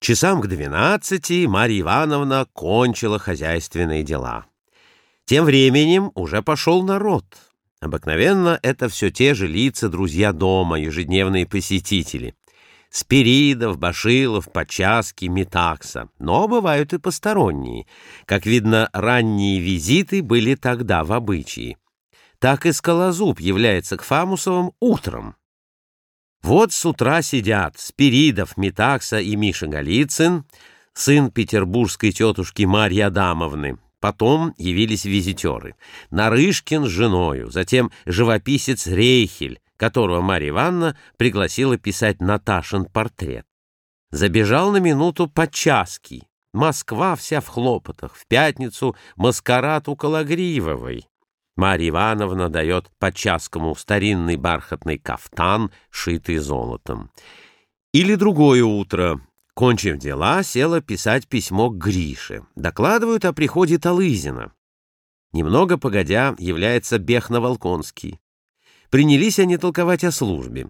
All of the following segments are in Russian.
Часам к двенадцати Марья Ивановна кончила хозяйственные дела. Тем временем уже пошел народ. Обыкновенно это все те же лица, друзья дома, ежедневные посетители. Спиридов, Башилов, Почаски, Метакса. Но бывают и посторонние. Как видно, ранние визиты были тогда в обычае. Так и Скалозуб является к Фамусовым утром. Вот с утра сидят Спиридов, Метакса и Миша Голицын, сын петербургской тетушки Марьи Адамовны. Потом явились визитеры. Нарышкин с женою, затем живописец Рейхель, которого Марья Ивановна пригласила писать Наташин портрет. Забежал на минуту Почаский. Москва вся в хлопотах. В пятницу маскарад у Калагривовой. Марья Ивановна дает Подчаскому старинный бархатный кафтан, шитый золотом. Или другое утро. Кончив дела, села писать письмо к Грише. Докладывают о приходе Талызина. Немного погодя, является Бехна-Волконский. Принялись они толковать о службе.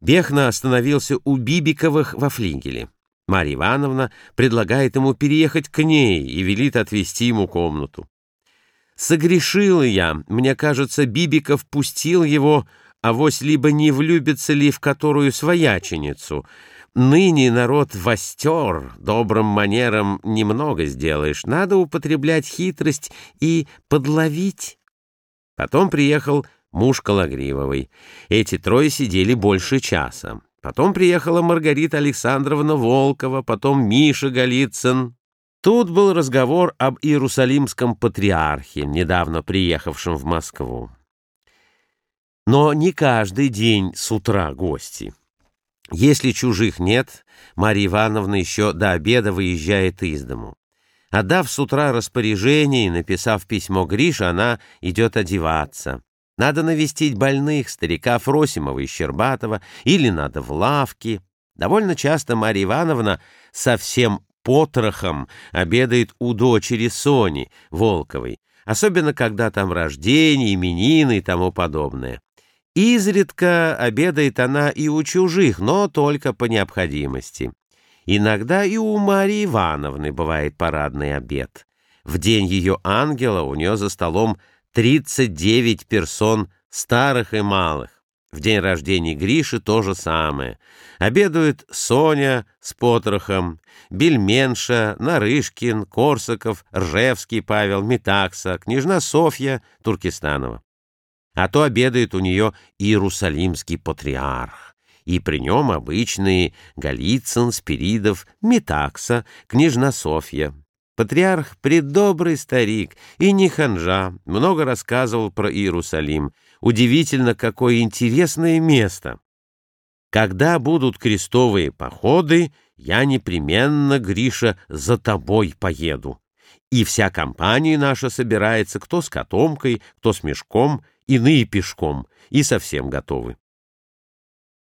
Бехна остановился у Бибиковых во флигеле. Марья Ивановна предлагает ему переехать к ней и велит отвести ему комнату. Согрешил я, мне кажется, Бибиков пустил его, а вось либо не влюбится ли в которую свояченицу. Ныне народ востер, добрым манером немного сделаешь, надо употреблять хитрость и подловить. Потом приехал муж Калагривовой. Эти трое сидели больше часа. Потом приехала Маргарита Александровна Волкова, потом Миша Голицын, Тут был разговор об Иерусалимском патриархе, недавно приехавшем в Москву. Но не каждый день с утра гости. Если чужих нет, Марья Ивановна еще до обеда выезжает из дому. Отдав с утра распоряжение и написав письмо Грише, она идет одеваться. Надо навестить больных, старика Фросимова и Щербатова, или надо в лавке. Довольно часто Марья Ивановна совсем потрохом обедает у дочери Сони Волковой, особенно когда там рождение, именины и тому подобное. Изредка обедает она и у чужих, но только по необходимости. Иногда и у Марии Ивановны бывает парадный обед. В день ее ангела у нее за столом 39 персон старых и малых. В день рождения Гриши то же самое. Обедают Соня с Потрохом, Бельменша, Нарышкин, Корсаков, Ржевский Павел, Метакса, княжна Софья Туркестанова. А то обедает у нее Иерусалимский патриарх. И при нем обычные Голицын, Спиридов, Метакса, княжна Софья. Патриарх — предобрый старик и не ханжа, много рассказывал про Иерусалим. Удивительно, какое интересное место. Когда будут крестовые походы, я непременно, Гриша, за тобой поеду. И вся компания наша собирается, кто с котомкой, кто с мешком, иные пешком, и совсем готовы.